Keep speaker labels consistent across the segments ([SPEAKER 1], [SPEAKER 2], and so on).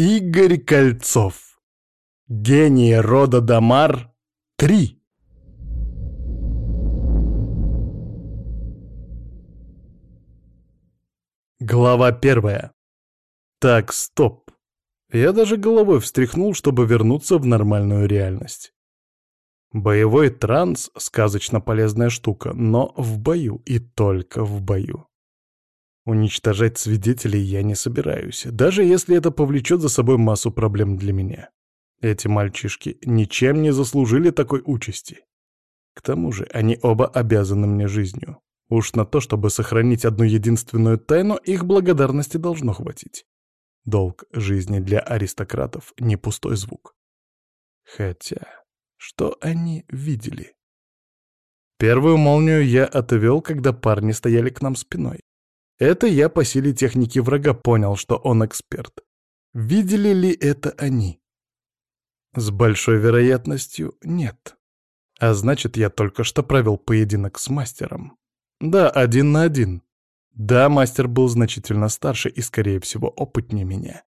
[SPEAKER 1] Игорь Кольцов. Гений рода Дамар 3. Глава первая. Так, стоп. Я даже головой встряхнул, чтобы вернуться в нормальную реальность. Боевой транс — сказочно полезная штука, но в бою и только в бою. Уничтожать свидетелей я не собираюсь, даже если это повлечет за собой массу проблем для меня. Эти мальчишки ничем не заслужили такой участи. К тому же они оба обязаны мне жизнью. Уж на то, чтобы сохранить одну единственную тайну, их благодарности должно хватить. Долг жизни для аристократов — не пустой звук. Хотя, что они видели? Первую молнию я отвел, когда парни стояли к нам спиной. Это я по силе техники врага понял, что он эксперт. Видели ли это они? С большой вероятностью нет. А значит, я только что провел поединок с мастером. Да, один на один. Да, мастер был значительно старше и, скорее всего, опытнее меня.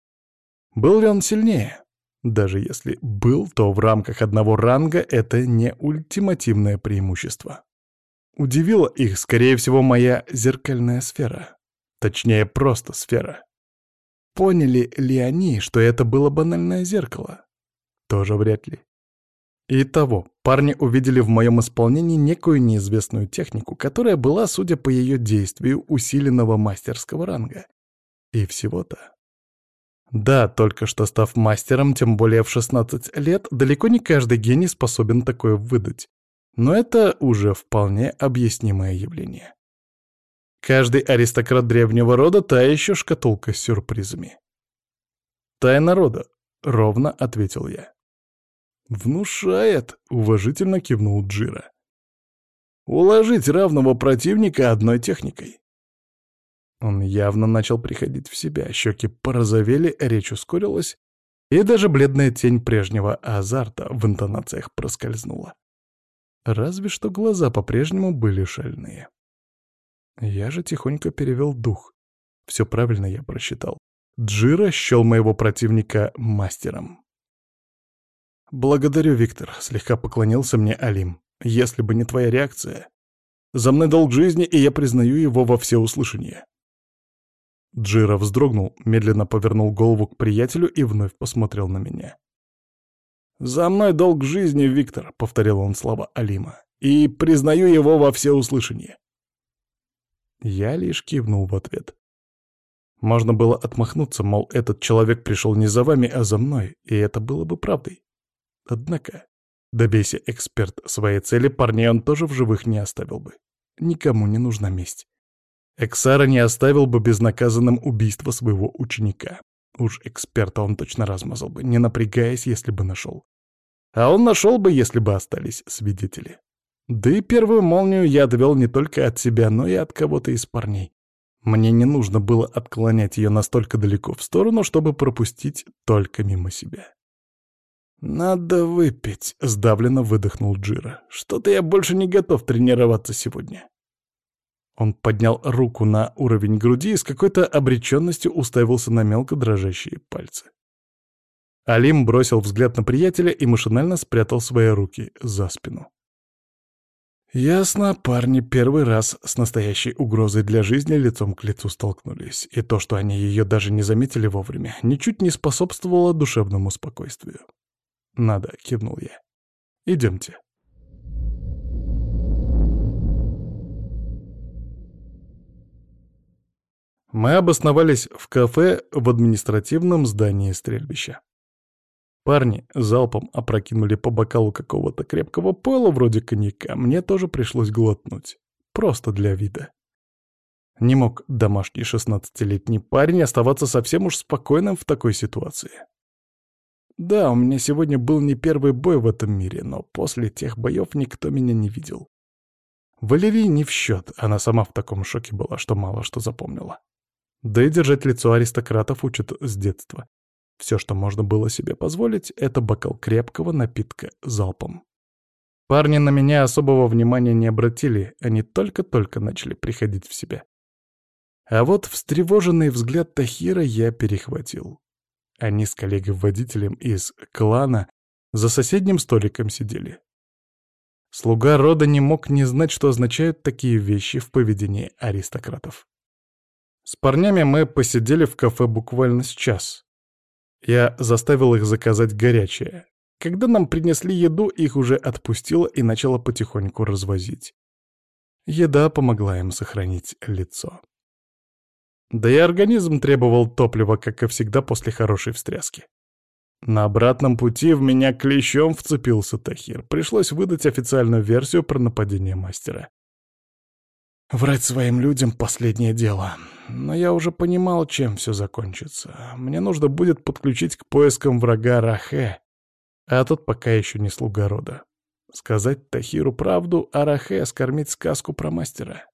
[SPEAKER 1] Был ли он сильнее? Даже если был, то в рамках одного ранга это не ультимативное преимущество. Удивила их, скорее всего, моя зеркальная сфера. Точнее, просто сфера. Поняли ли они, что это было банальное зеркало? Тоже вряд ли. Итого, парни увидели в моем исполнении некую неизвестную технику, которая была, судя по ее действию, усиленного мастерского ранга. И всего-то. Да, только что став мастером, тем более в 16 лет, далеко не каждый гений способен такое выдать. Но это уже вполне объяснимое явление. Каждый аристократ древнего рода — та еще шкатулка с сюрпризами. «Тайна рода», — ровно ответил я. «Внушает», — уважительно кивнул Джира. «Уложить равного противника одной техникой». Он явно начал приходить в себя, щеки порозовели, речь ускорилась, и даже бледная тень прежнего азарта в интонациях проскользнула. Разве что глаза по-прежнему были шальные. Я же тихонько перевел дух. Все правильно я просчитал. Джира счел моего противника мастером. «Благодарю, Виктор», — слегка поклонился мне Алим. «Если бы не твоя реакция. За мной долг жизни, и я признаю его во всеуслышание». Джира вздрогнул, медленно повернул голову к приятелю и вновь посмотрел на меня. «За мной долг жизни, Виктор», — повторил он слова Алима, — «и признаю его во всеуслышание». Я лишь кивнул в ответ. Можно было отмахнуться, мол, этот человек пришел не за вами, а за мной, и это было бы правдой. Однако, добейся эксперт своей цели, парней он тоже в живых не оставил бы. Никому не нужна месть. Эксара не оставил бы безнаказанным убийство своего ученика. Уж эксперта он точно размазал бы, не напрягаясь, если бы нашел. А он нашел бы, если бы остались свидетели. Да и первую молнию я довел не только от себя, но и от кого-то из парней. Мне не нужно было отклонять ее настолько далеко в сторону, чтобы пропустить только мимо себя. «Надо выпить», — сдавленно выдохнул Джира. «Что-то я больше не готов тренироваться сегодня». Он поднял руку на уровень груди и с какой-то обреченностью уставился на мелко дрожащие пальцы. Алим бросил взгляд на приятеля и машинально спрятал свои руки за спину. Ясно, парни первый раз с настоящей угрозой для жизни лицом к лицу столкнулись, и то, что они ее даже не заметили вовремя, ничуть не способствовало душевному спокойствию. «Надо», — кивнул я. «Идемте». Мы обосновались в кафе в административном здании стрельбища. Парни залпом опрокинули по бокалу какого-то крепкого пола вроде коньяка. Мне тоже пришлось глотнуть. Просто для вида. Не мог домашний шестнадцатилетний парень оставаться совсем уж спокойным в такой ситуации. Да, у меня сегодня был не первый бой в этом мире, но после тех боев никто меня не видел. Валерий не в счет, она сама в таком шоке была, что мало что запомнила. Да и держать лицо аристократов учат с детства. Все, что можно было себе позволить, это бокал крепкого напитка залпом. Парни на меня особого внимания не обратили, они только-только начали приходить в себя. А вот встревоженный взгляд Тахира я перехватил. Они с коллегой-водителем из клана за соседним столиком сидели. Слуга рода не мог не знать, что означают такие вещи в поведении аристократов. С парнями мы посидели в кафе буквально с час. Я заставил их заказать горячее. Когда нам принесли еду, их уже отпустило и начало потихоньку развозить. Еда помогла им сохранить лицо. Да и организм требовал топлива, как и всегда после хорошей встряски. На обратном пути в меня клещом вцепился Тахир. Пришлось выдать официальную версию про нападение мастера. Врать своим людям — последнее дело. Но я уже понимал, чем все закончится. Мне нужно будет подключить к поискам врага Рахе, а тот пока еще не слуга рода. Сказать Тахиру правду, а Рахе скормить сказку про мастера.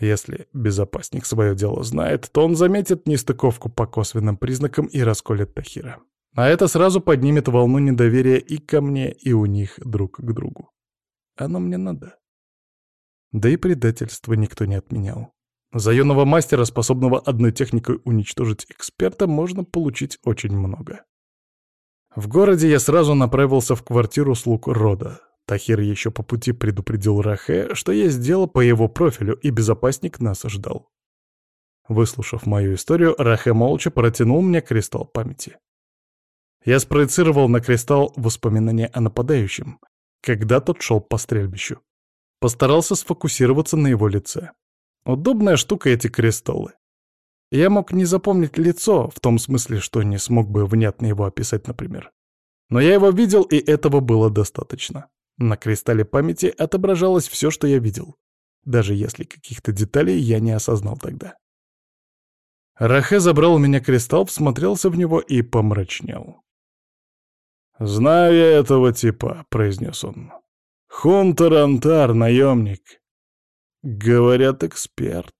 [SPEAKER 1] Если безопасник свое дело знает, то он заметит нестыковку по косвенным признакам и расколет Тахира. А это сразу поднимет волну недоверия и ко мне, и у них друг к другу. Оно мне надо. Да и предательство никто не отменял. За юного мастера, способного одной техникой уничтожить эксперта, можно получить очень много. В городе я сразу направился в квартиру слуг рода. Тахир еще по пути предупредил Рахе, что есть дело по его профилю, и безопасник нас ждал. Выслушав мою историю, Рахе молча протянул мне кристалл памяти. Я спроецировал на кристалл воспоминания о нападающем, когда тот шел по стрельбищу. Постарался сфокусироваться на его лице. Удобная штука эти кристаллы. Я мог не запомнить лицо, в том смысле, что не смог бы внятно его описать, например. Но я его видел, и этого было достаточно. На кристалле памяти отображалось все, что я видел, даже если каких-то деталей я не осознал тогда. Рахе забрал у меня кристалл, всмотрелся в него и помрачнел. «Знаю я этого типа», — произнес он. «Хунтер-антар, наемник». «Говорят, эксперт».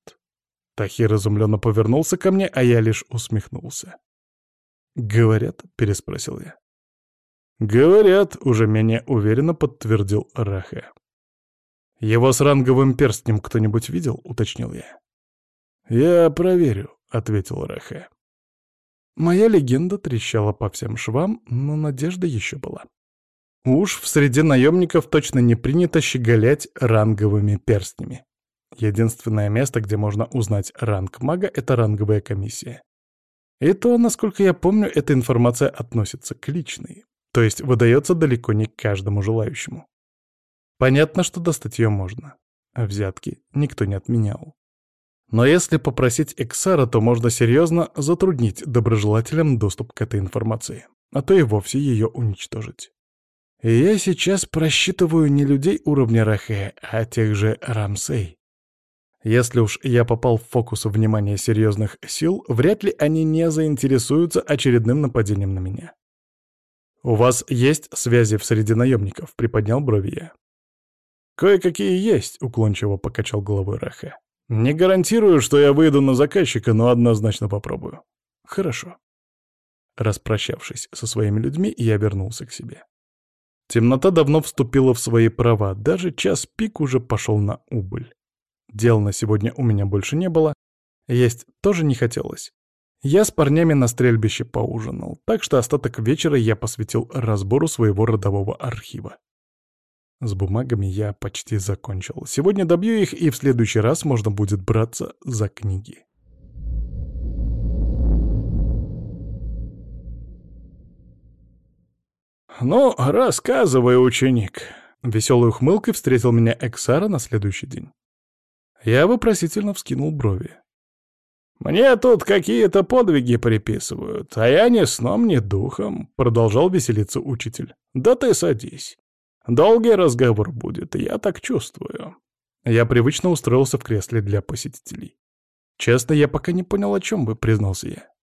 [SPEAKER 1] Тахир изумленно повернулся ко мне, а я лишь усмехнулся. «Говорят?» — переспросил я. «Говорят», — уже менее уверенно подтвердил Рахе. «Его с ранговым перстнем кто-нибудь видел?» — уточнил я. «Я проверю», — ответил Рахе. Моя легенда трещала по всем швам, но надежда еще была. Уж в среде наемников точно не принято щеголять ранговыми перстнями. Единственное место, где можно узнать ранг мага, — это ранговая комиссия. И то, насколько я помню, эта информация относится к личной, то есть выдается далеко не каждому желающему. Понятно, что достать ее можно. А взятки никто не отменял. Но если попросить Эксара, то можно серьезно затруднить доброжелателям доступ к этой информации, а то и вовсе ее уничтожить. Я сейчас просчитываю не людей уровня Рахе, а тех же Рамсей. Если уж я попал в фокус внимания серьезных сил, вряд ли они не заинтересуются очередным нападением на меня. «У вас есть связи в среде наемников?» — приподнял брови я. «Кое-какие есть», — уклончиво покачал головой Рахе. Не гарантирую, что я выйду на заказчика, но однозначно попробую. Хорошо. Распрощавшись со своими людьми, я вернулся к себе. Темнота давно вступила в свои права, даже час пик уже пошел на убыль. Дел на сегодня у меня больше не было, есть тоже не хотелось. Я с парнями на стрельбище поужинал, так что остаток вечера я посвятил разбору своего родового архива. С бумагами я почти закончил. Сегодня добью их, и в следующий раз можно будет браться за книги. «Ну, рассказывай, ученик!» Веселой ухмылкой встретил меня Эксара на следующий день. Я вопросительно вскинул брови. «Мне тут какие-то подвиги приписывают, а я ни сном, ни духом», — продолжал веселиться учитель. «Да ты садись. Долгий разговор будет, я так чувствую. Я привычно устроился в кресле для посетителей. Честно, я пока не понял, о чем вы, признался я.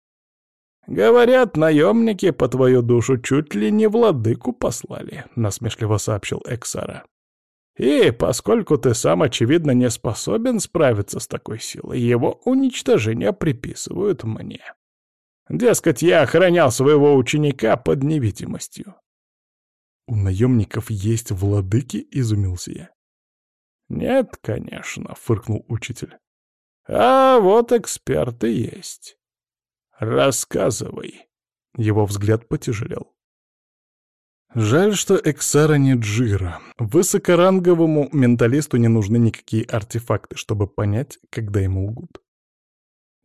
[SPEAKER 1] «Говорят, наемники по твою душу чуть ли не владыку послали», — насмешливо сообщил Эксара. «И поскольку ты сам, очевидно, не способен справиться с такой силой, его уничтожение приписывают мне. Дескать, я охранял своего ученика под невидимостью. «У наемников есть владыки?» — изумился я. «Нет, конечно», — фыркнул учитель. «А вот эксперты есть. Рассказывай». Его взгляд потяжелел. Жаль, что Эксара не Джира. Высокоранговому менталисту не нужны никакие артефакты, чтобы понять, когда ему лгут.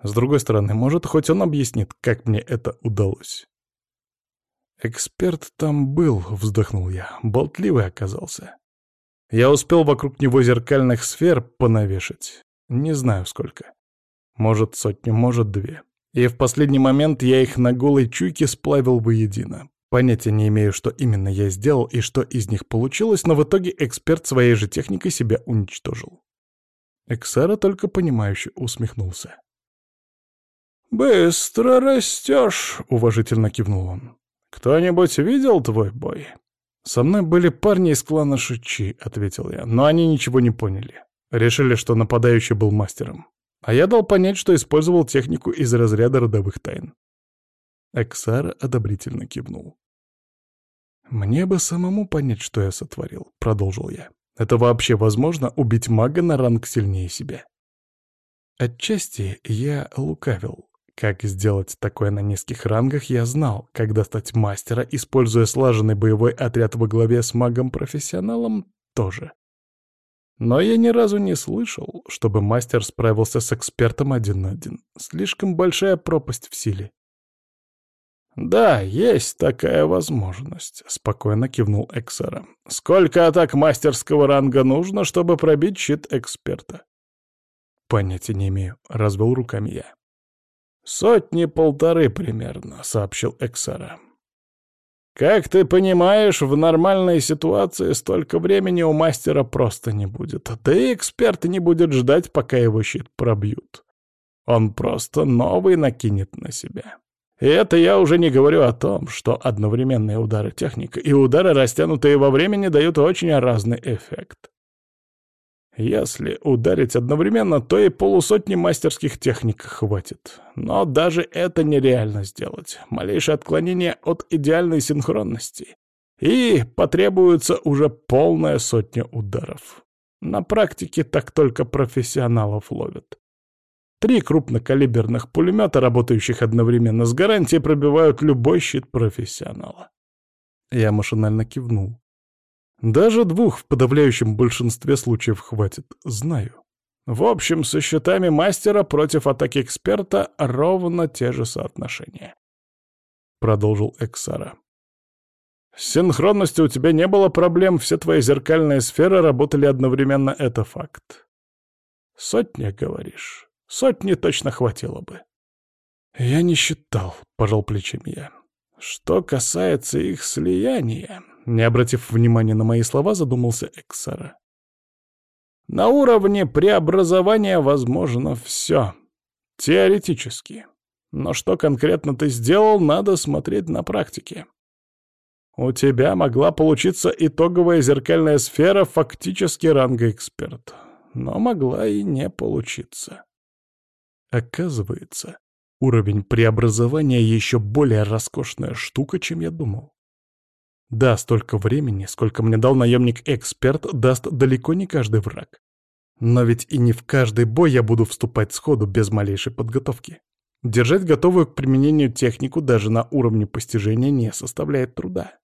[SPEAKER 1] С другой стороны, может, хоть он объяснит, как мне это удалось. «Эксперт там был», — вздохнул я, — болтливый оказался. Я успел вокруг него зеркальных сфер понавешать. Не знаю сколько. Может, сотню, может, две. И в последний момент я их на голой чуйке сплавил воедино. Понятия не имею, что именно я сделал и что из них получилось, но в итоге эксперт своей же техникой себя уничтожил. Эксара только понимающе усмехнулся. «Быстро растешь», — уважительно кивнул он. «Кто-нибудь видел твой бой?» «Со мной были парни из клана Шичи», — ответил я, но они ничего не поняли. Решили, что нападающий был мастером. А я дал понять, что использовал технику из разряда родовых тайн. Эксар одобрительно кивнул. «Мне бы самому понять, что я сотворил», — продолжил я. «Это вообще возможно убить мага на ранг сильнее себя?» Отчасти я лукавил. Как сделать такое на низких рангах, я знал. Как достать мастера, используя слаженный боевой отряд во главе с магом-профессионалом, тоже. Но я ни разу не слышал, чтобы мастер справился с экспертом один на один. Слишком большая пропасть в силе. «Да, есть такая возможность», — спокойно кивнул Эксера. «Сколько атак мастерского ранга нужно, чтобы пробить щит эксперта?» «Понятия не имею», — развел руками я. «Сотни-полторы примерно», — сообщил Эксера. «Как ты понимаешь, в нормальной ситуации столько времени у мастера просто не будет, да и эксперт не будет ждать, пока его щит пробьют. Он просто новый накинет на себя». И это я уже не говорю о том, что одновременные удары техника и удары, растянутые во времени, дают очень разный эффект. Если ударить одновременно, то и полусотни мастерских техник хватит. Но даже это нереально сделать. Малейшее отклонение от идеальной синхронности. И потребуется уже полная сотня ударов. На практике так только профессионалов ловят. Три крупнокалиберных пулемета, работающих одновременно с гарантией, пробивают любой щит профессионала. Я машинально кивнул. Даже двух в подавляющем большинстве случаев хватит, знаю. В общем, со щитами мастера против атаки эксперта ровно те же соотношения. Продолжил Эксара. С синхронностью у тебя не было проблем, все твои зеркальные сферы работали одновременно, это факт. Сотня, говоришь? Сотни точно хватило бы. Я не считал, пожал плечами я. Что касается их слияния, не обратив внимания на мои слова, задумался Эксара. На уровне преобразования возможно все. Теоретически. Но что конкретно ты сделал, надо смотреть на практике. У тебя могла получиться итоговая зеркальная сфера фактически ранга эксперт. Но могла и не получиться. Оказывается, уровень преобразования еще более роскошная штука, чем я думал. Да, столько времени, сколько мне дал наемник-эксперт, даст далеко не каждый враг. Но ведь и не в каждый бой я буду вступать сходу без малейшей подготовки. Держать готовую к применению технику даже на уровне постижения не составляет труда.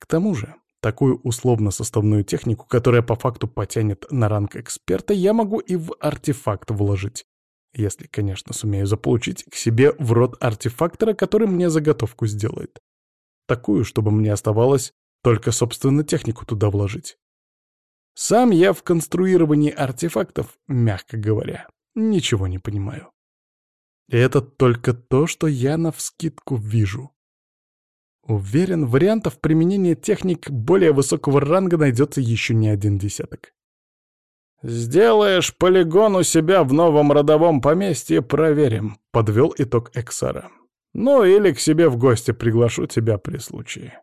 [SPEAKER 1] К тому же, такую условно-составную технику, которая по факту потянет на ранг эксперта, я могу и в артефакт вложить, если, конечно, сумею заполучить к себе в рот артефактора, который мне заготовку сделает. Такую, чтобы мне оставалось только, собственно, технику туда вложить. Сам я в конструировании артефактов, мягко говоря, ничего не понимаю. И это только то, что я навскидку вижу. Уверен, вариантов применения техник более высокого ранга найдется еще не один десяток. «Сделаешь полигон у себя в новом родовом поместье, проверим», — подвел итог Эксара. «Ну или к себе в гости приглашу тебя при случае».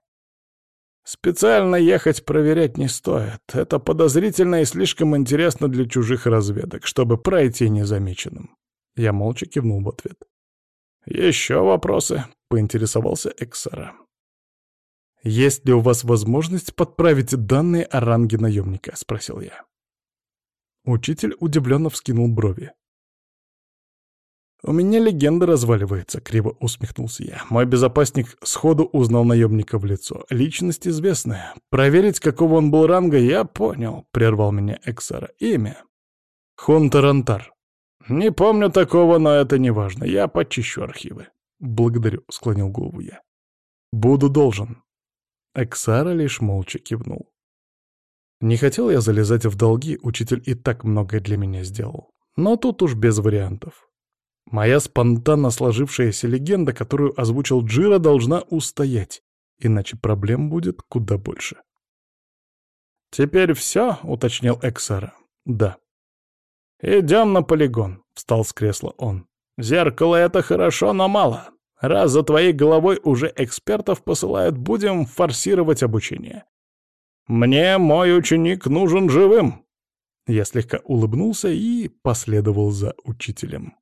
[SPEAKER 1] Специально ехать проверять не стоит. Это подозрительно и слишком интересно для чужих разведок, чтобы пройти незамеченным. Я молча кивнул в ответ. «Еще вопросы?» — поинтересовался Эксара. «Есть ли у вас возможность подправить данные о ранге наемника?» — спросил я. Учитель удивленно вскинул брови. «У меня легенда разваливается», — криво усмехнулся я. Мой безопасник сходу узнал наемника в лицо. Личность известная. Проверить, какого он был ранга, я понял, — прервал меня Эксара. Имя. Хонтарантар. Не помню такого, но это не важно. Я почищу архивы. Благодарю, — склонил голову я. Буду должен. Эксара лишь молча кивнул. Не хотел я залезать в долги, учитель и так многое для меня сделал. Но тут уж без вариантов. Моя спонтанно сложившаяся легенда, которую озвучил Джира, должна устоять, иначе проблем будет куда больше. «Теперь все?» — уточнил Эксара. «Да». «Идем на полигон», — встал с кресла он. «Зеркало — это хорошо, но мало. Раз за твоей головой уже экспертов посылают, будем форсировать обучение. Мне мой ученик нужен живым». Я слегка улыбнулся и последовал за учителем.